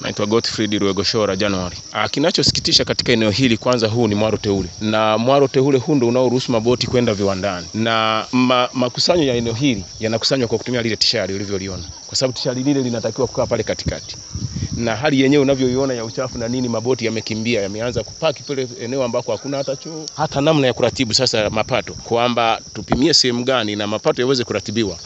Naitwa Godfrey Rwegoshora Januari. Ah, kinachosikitisha katika eneo hili kwanza, huu ni mwaro teule, na mwaro teule huu ndio unaoruhusu maboti kwenda viwandani, na ma, makusanyo ya eneo hili yanakusanywa kwa kutumia lile tishari ulivyoliona, kwa sababu tishari lile linatakiwa kukaa pale katikati na hali yenyewe unavyoiona ya uchafu na nini, maboti yamekimbia yameanza kupaki pale eneo ambako hakuna hata choo, hata namna ya kuratibu sasa mapato, kwamba tupimie sehemu gani na mapato yaweze kuratibiwa.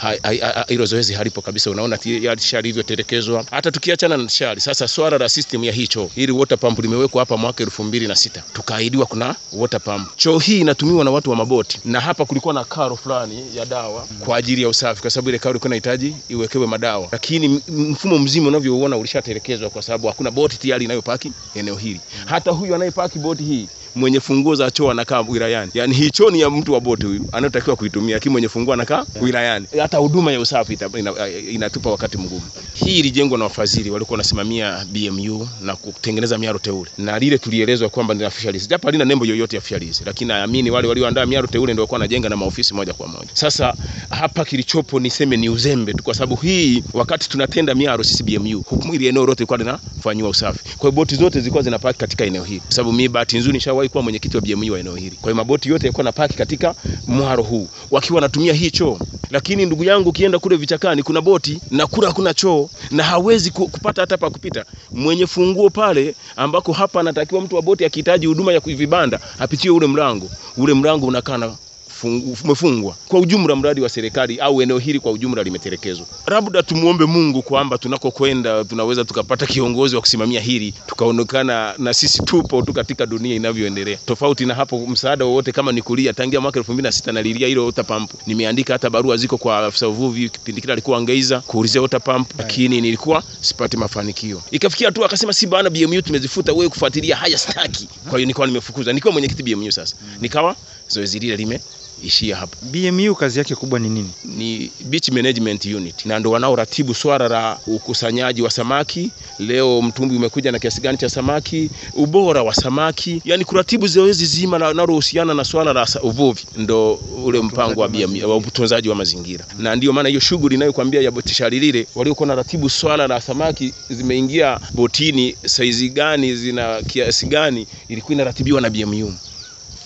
Hilo zoezi halipo kabisa. Unaona tishari ilivyotelekezwa. Hata tukiachana na tishari, sasa swala la system ya hii choo, hili water pump limewekwa hapa mwaka elfu mbili na sita tukaahidiwa kuna water pump. Choo hii inatumiwa na watu wa maboti, na hapa kulikuwa na karo fulani ya dawa kwa ajili ya usafi, kwa sababu ile karo ilikuwa inahitaji iwekewe madawa, lakini mfumo mzima unavyouona ulishatelekezwa kwa sababu hakuna boti tayari inayopaki eneo hili. Hata huyu anayepaki boti hii mwenye funguo za choo anakaa wilayani, Yani hii choo ni ya mtu wa boti huyu anayotakiwa kuitumia, lakini mwenye funguo anakaa wilayani. Hata huduma ya usafi inatupa ina, inatupa wakati mgumu. Hii ilijengwa na wafadhili walikuwa wanasimamia BMU na kutengeneza miaro teule, na lile tulielezwa kwamba ni fisheries, japo halina nembo yoyote ya fisheries, lakini naamini wale walioandaa miaro teule ndio walikuwa wanajenga na maofisi moja kwa moja. Sasa hapa kilichopo niseme ni uzembe tu, kwa sababu hii wakati tunatenda miaro sisi BMU, hukumu ile eneo lote lilikuwa linafanywa usafi. Kwa hiyo boti zote zilikuwa zinapaki katika eneo hili, kwa sababu mimi bahati nzuri nishawahi kuwa mwenyekiti wa BMU wa eneo hili. Kwa hiyo maboti yote yalikuwa napaki katika mwaro huu wakiwa wanatumia hii choo, lakini ndugu yangu, ukienda kule vichakani kuna boti na kula kuna choo na hawezi kupata hata pa kupita. Mwenye funguo pale ambako hapa anatakiwa mtu wa boti akihitaji huduma ya vibanda apitie ule mlango, ule mlango unakaa umefungwa. Kwa ujumla, mradi wa serikali au eneo hili kwa ujumla limetelekezwa. Labda tumuombe Mungu kwamba tunakokwenda tunaweza tukapata kiongozi wa kusimamia hili, tukaonekana na sisi tupo tu katika dunia inavyoendelea. Tofauti na hapo, msaada wowote kama ni kulia, tangia mwaka 2006 nalilia hilo water pump. Nimeandika hata barua ziko kwa afisa uvuvi, kipindi kile alikuwa Angeiza kuulizia water pump, lakini nilikuwa sipati mafanikio. Ikafikia tu akasema, si bana, BMU tumezifuta, wewe kufuatilia haya staki. Kwa hiyo nikawa nimefukuza, nikiwa mwenyekiti BMU. Sasa nikawa zoezi lile limeishia hapo BMU kazi yake kubwa ni nini? ni beach management unit na ndio wanaoratibu swala la ukusanyaji wa samaki. Leo mtumbi umekuja na kiasi gani cha samaki, ubora wa samaki, yani kuratibu zoezi zima linalohusiana na swala la uvuvi, ndo ule mpango wa BMU wa utunzaji wa mazingira. Na ndio maana hiyo shughuli inayokuambia ya botishari lile, waliokuwa na ratibu swala la samaki zimeingia botini, saizi gani, zina kiasi gani, ilikuwa inaratibiwa na BMU.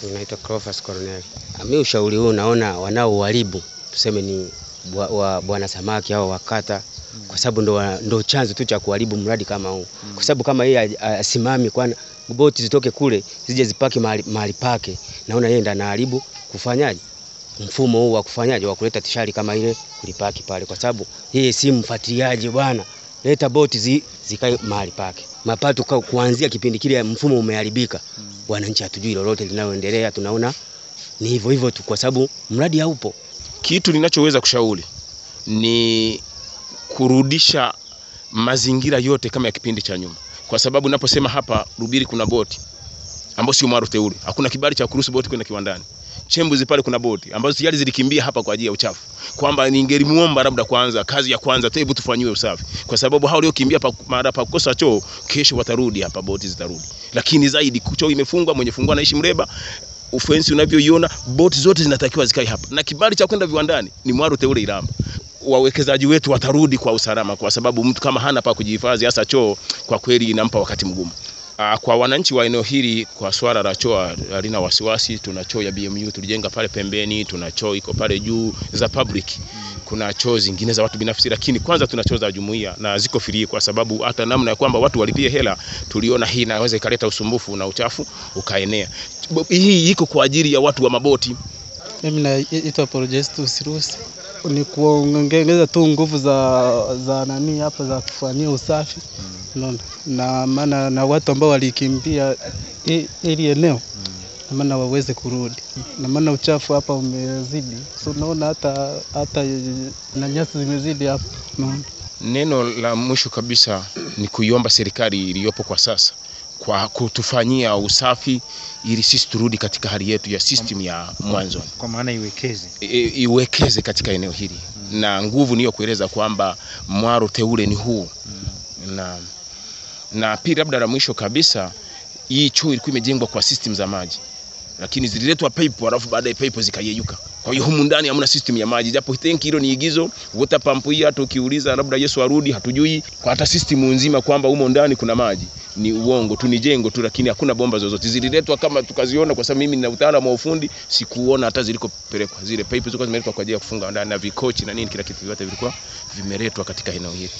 Naitwa Cleophas Colonel. Mi ushauri huu naona wanaouharibu tuseme ni wa- bwana samaki au wakata, kwa sababu ndo, ndo chanzo tu cha kuharibu mradi kama huu, kwa sababu kama yeye asimami, kwa boti zitoke kule zije zipake mahali pake, naona yeye ndo anaharibu kufanyaje mfumo huu wa kufanyaje wa kuleta tishari kama ile kulipaki pale, kwa sababu yeye si mfuatiliaji bwana. Leta boti zi, zikae mahali pake. Mapato kuanzia kipindi kile mfumo umeharibika, wananchi hatujui lolote linaloendelea, tunaona ni hivyo hivyo tu, kwa sababu mradi haupo. Kitu ninachoweza kushauri ni kurudisha mazingira yote kama ya kipindi cha nyuma, kwa sababu naposema hapa Rubiri kuna boti ambayo sio maarufu teuri, hakuna kibali cha kuruhusu boti kwenda kiwandani. Chembuzi pale kuna boti ambazo tayari zilikimbia hapa kwa ajili ya uchafu, kwamba ningelimuomba labda kwanza, kazi ya kwanza tu, hebu tufanyiwe usafi, kwa sababu hao waliokimbia mara pa kukosa choo, kesho watarudi hapa, boti zitarudi. Lakini zaidi choo imefungwa, mwenye fungua anaishi Mreba, ufensi unavyoiona, boti zote zinatakiwa zikae hapa, na kibali cha kwenda viwandani ni Mwaro Teule Iramba. Wawekezaji wetu watarudi kwa usalama, kwa sababu mtu kama hana pa kujihifadhi, hasa choo, kwa kweli inampa wakati mgumu. Ah, Kwa wananchi wa eneo hili kwa swala la choo halina wasiwasi. Tuna choo ya BMU tulijenga pale pembeni, tuna choo iko pale juu za public, kuna choo zingine za watu binafsi, lakini kwanza tuna choo za jumuiya na ziko free, kwa sababu hata namna ya kwamba watu walipie hela, tuliona hii inaweza ikaleta usumbufu na uchafu ukaenea. Hii iko kwa ajili ya watu wa maboti. Mimi naitwa Projestus Rusi. Ni kuongeza tu nguvu za za nani hapa za kufanyia usafi unaona, na maana na watu ambao walikimbia ili hili eneo na maana waweze kurudi, na maana uchafu hapa umezidi, so unaona hata hata na nyasi zimezidi hapa unaona. Neno la mwisho kabisa ni kuiomba serikali iliyopo kwa sasa kwa kutufanyia usafi ili sisi turudi katika hali yetu ya system ya mwanzo, Kwa maana iwekeze. I, iwekeze katika eneo hili. Na nguvu niyo kueleza kwamba mwaro Teule ni huu. Na, na pili, labda la mwisho kabisa, hii choo ilikuwa imejengwa kwa system za maji, lakini zililetwa pipe, alafu baadaye pipe zikayeyuka. Kwa hiyo humu ndani hamna system ya maji, japo think hilo ni igizo. Water pump hii hata ukiuliza labda Yesu arudi, hatujui kwa hata system nzima kwamba humo ndani kuna maji ni uongo tu, ni jengo tu, lakini hakuna bomba zozote zililetwa kama tukaziona, kwa sababu mimi nina utaalamu wa ufundi, sikuona hata zilikopelekwa zile pipe zilikuwa zimeletwa kwa ajili ya kufunga ndani na vikochi na nini, kila kitu vyote vilikuwa vimeletwa katika eneo hili.